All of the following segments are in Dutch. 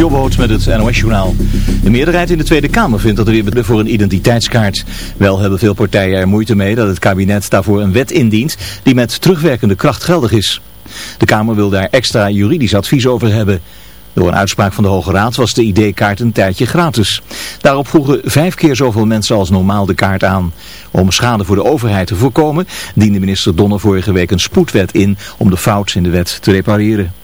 Jobboot met het NOS-journaal. De meerderheid in de Tweede Kamer vindt dat er weer voor een identiteitskaart. Wel hebben veel partijen er moeite mee dat het kabinet daarvoor een wet indient die met terugwerkende kracht geldig is. De Kamer wil daar extra juridisch advies over hebben. Door een uitspraak van de Hoge Raad was de ID-kaart een tijdje gratis. Daarop vroegen vijf keer zoveel mensen als normaal de kaart aan. Om schade voor de overheid te voorkomen, diende minister Donner vorige week een spoedwet in om de fout in de wet te repareren.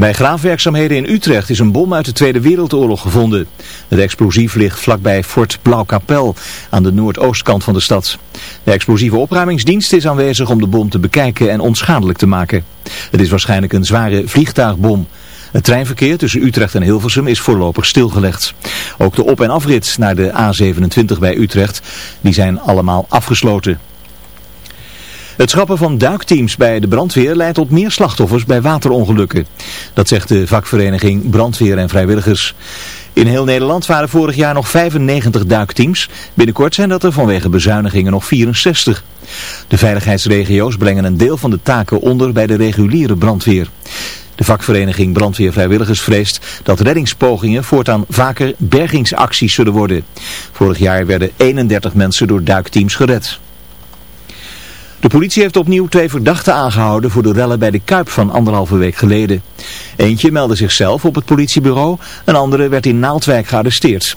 Bij graafwerkzaamheden in Utrecht is een bom uit de Tweede Wereldoorlog gevonden. Het explosief ligt vlakbij Fort Blauwkapel aan de noordoostkant van de stad. De explosieve opruimingsdienst is aanwezig om de bom te bekijken en onschadelijk te maken. Het is waarschijnlijk een zware vliegtuigbom. Het treinverkeer tussen Utrecht en Hilversum is voorlopig stilgelegd. Ook de op- en afrit naar de A27 bij Utrecht, die zijn allemaal afgesloten. Het schrappen van duikteams bij de brandweer leidt tot meer slachtoffers bij waterongelukken. Dat zegt de vakvereniging Brandweer en Vrijwilligers. In heel Nederland waren vorig jaar nog 95 duikteams. Binnenkort zijn dat er vanwege bezuinigingen nog 64. De veiligheidsregio's brengen een deel van de taken onder bij de reguliere brandweer. De vakvereniging Brandweer Vrijwilligers vreest dat reddingspogingen voortaan vaker bergingsacties zullen worden. Vorig jaar werden 31 mensen door duikteams gered. De politie heeft opnieuw twee verdachten aangehouden voor de rellen bij de Kuip van anderhalve week geleden. Eentje meldde zichzelf op het politiebureau, een andere werd in Naaldwijk gearresteerd.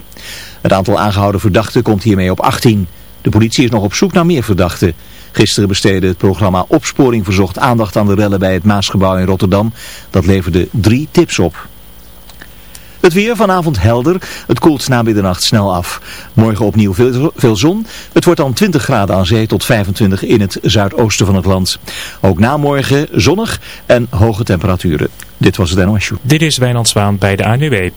Het aantal aangehouden verdachten komt hiermee op 18. De politie is nog op zoek naar meer verdachten. Gisteren besteedde het programma Opsporing Verzocht aandacht aan de rellen bij het Maasgebouw in Rotterdam. Dat leverde drie tips op. Het weer vanavond helder. Het koelt na middernacht snel af. Morgen opnieuw veel, zon. Het wordt dan 20 graden aan zee tot 25 in het zuidoosten van het land. Ook na morgen zonnig en hoge temperaturen. Dit was het NOS Dit is Wijnand Zwaan bij de ANWB.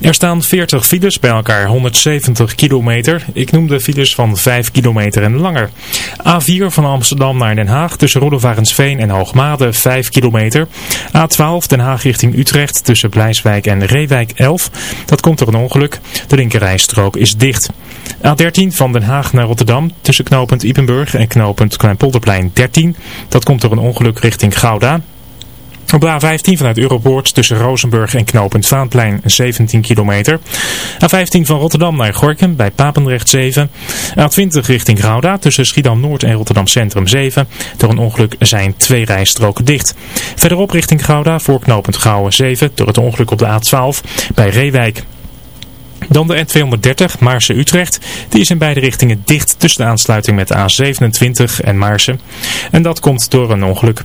Er staan 40 files bij elkaar, 170 kilometer. Ik noem de files van 5 kilometer en langer. A4 van Amsterdam naar Den Haag tussen Roddevarensveen en Hoogmade 5 kilometer. A12 Den Haag richting Utrecht tussen Blijswijk en Reewijk 11. Dat komt door een ongeluk. De linkerrijstrook is dicht. A13 van Den Haag naar Rotterdam tussen knooppunt Ipenburg en knooppunt Kleinpolderplein 13. Dat komt door een ongeluk richting Gouda. Op de A15 vanuit Europoort tussen Rozenburg en knooppunt Vaanplein 17 kilometer. A15 van Rotterdam naar Gorkum bij Papendrecht 7. A20 richting Gouda tussen Schiedam Noord en Rotterdam Centrum 7. Door een ongeluk zijn twee rijstroken dicht. Verderop richting Gouda voor knooppunt Gouwen 7 door het ongeluk op de A12 bij Reewijk. Dan de N230 Maarse-Utrecht. Die is in beide richtingen dicht tussen de aansluiting met de A27 en Maarse. En dat komt door een ongeluk.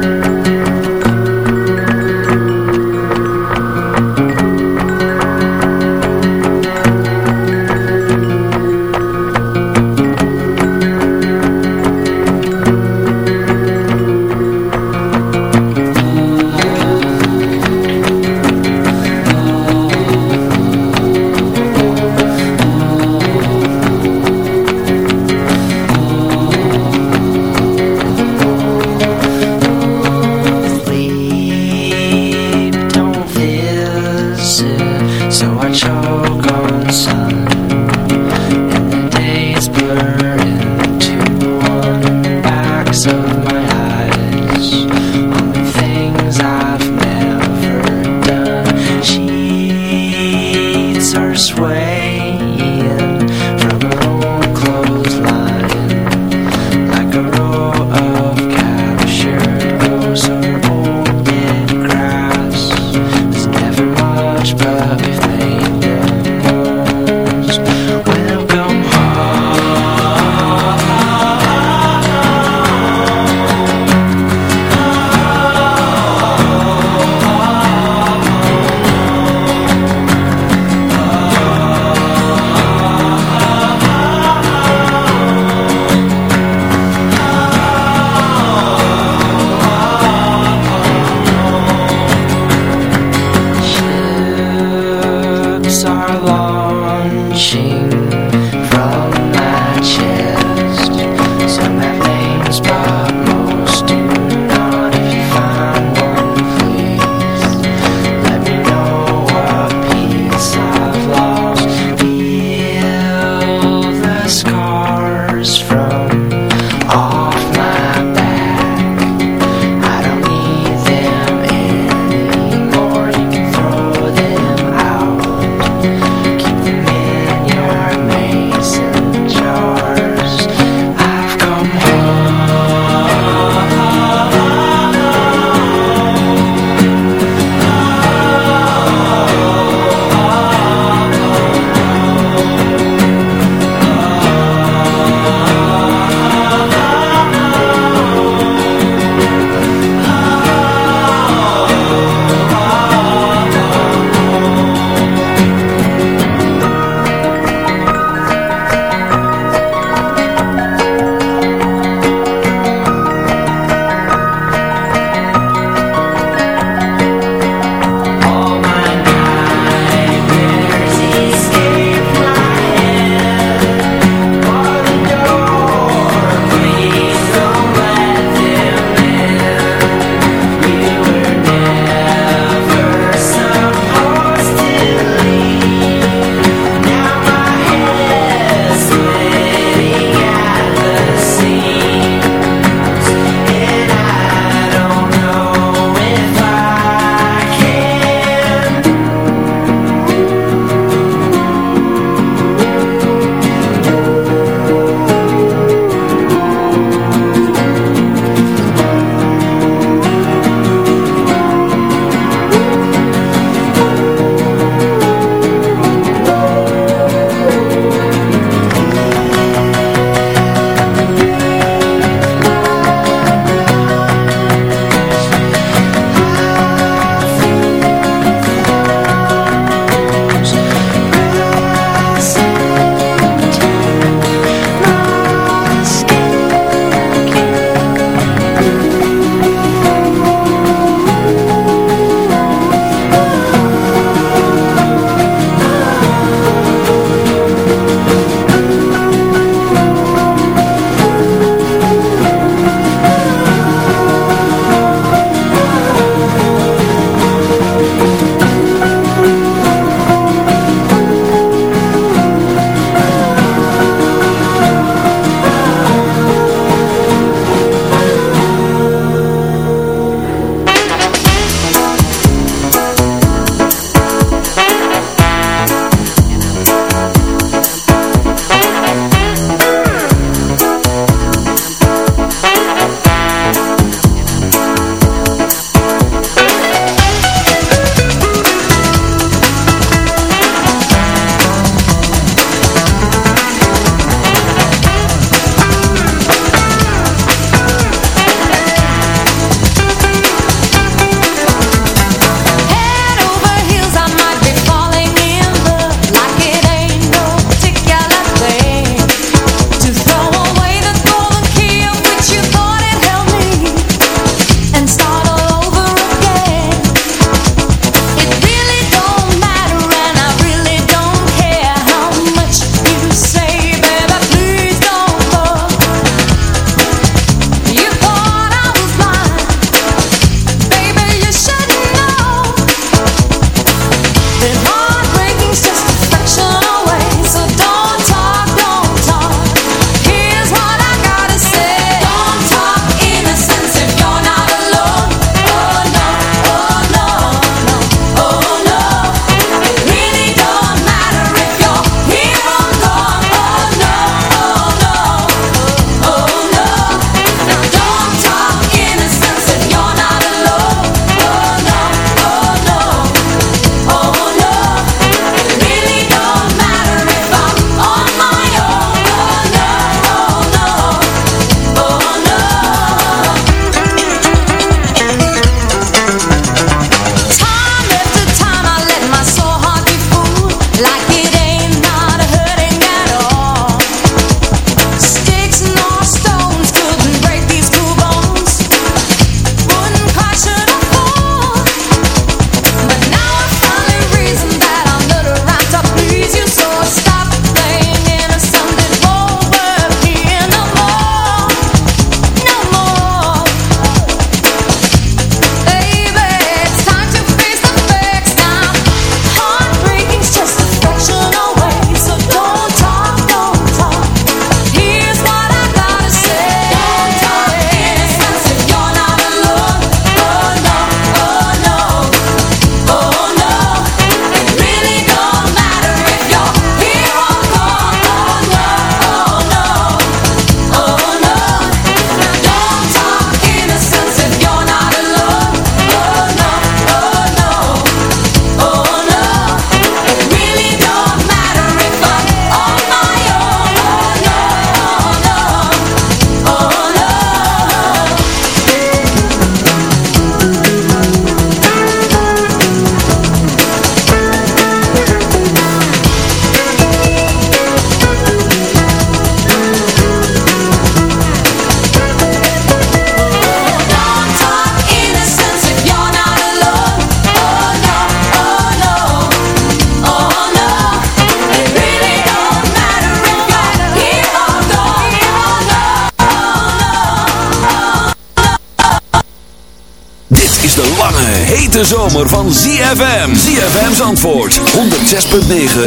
Lange, hete zomer van ZFM. ZFM's antwoord, 106.9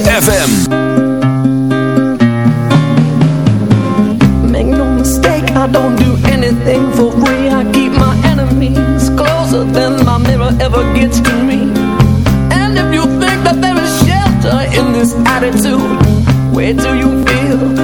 FM. Make no mistake, I don't do anything for free. I keep my enemies closer than my mirror ever gets to me. And if you think that there is shelter in this attitude, wait till you feel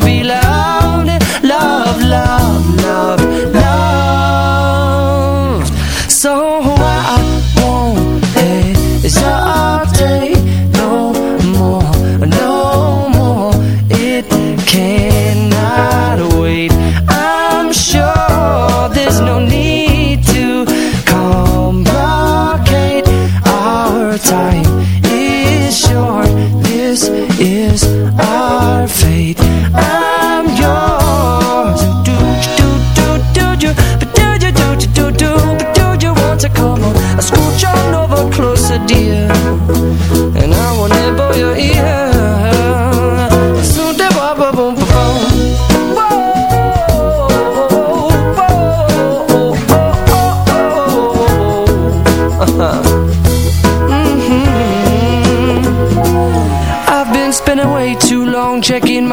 to be loved our fate I'm yours Do do do do do But do you do you do do But do you want to come on I scooch on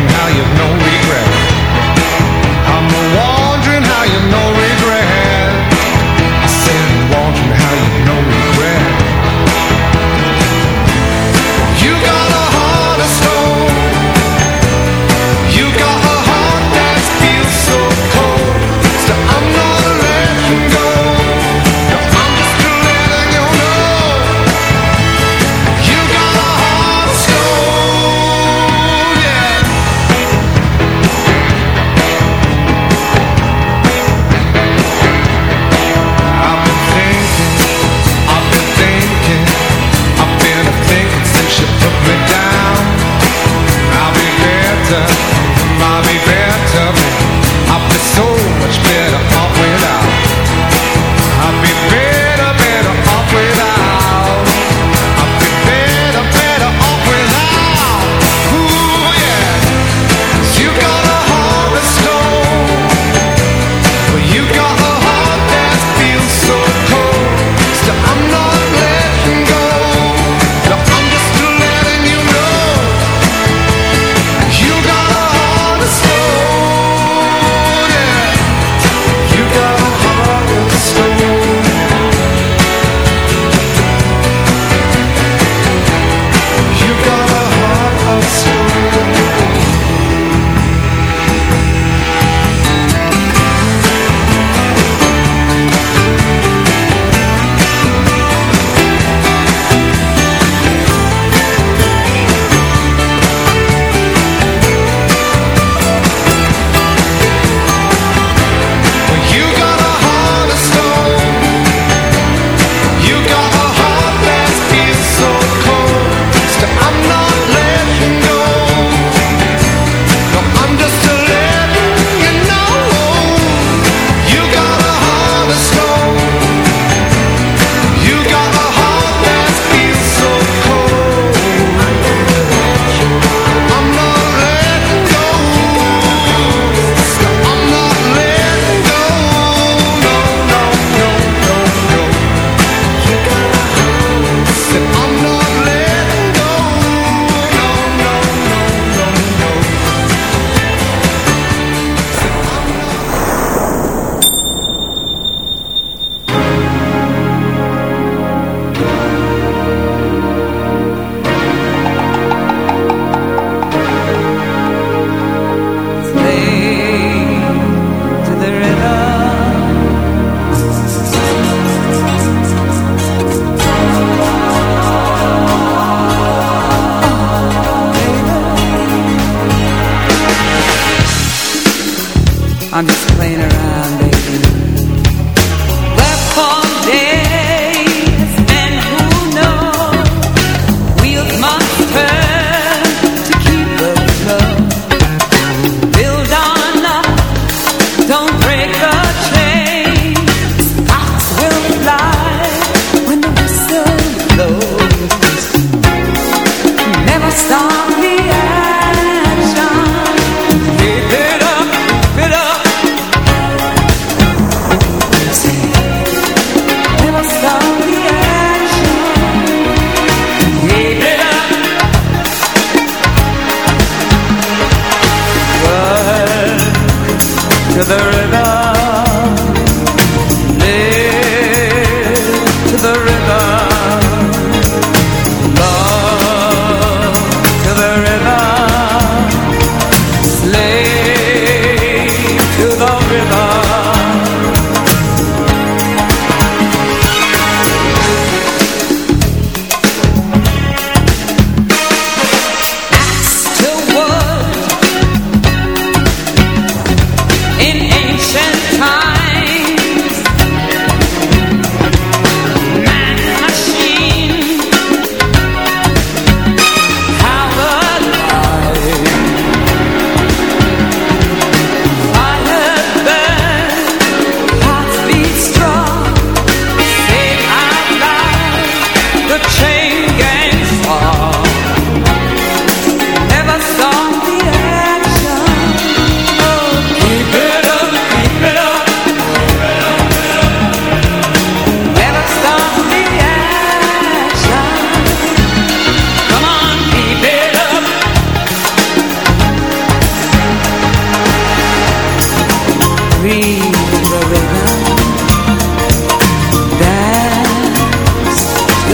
and how you know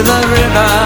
the river.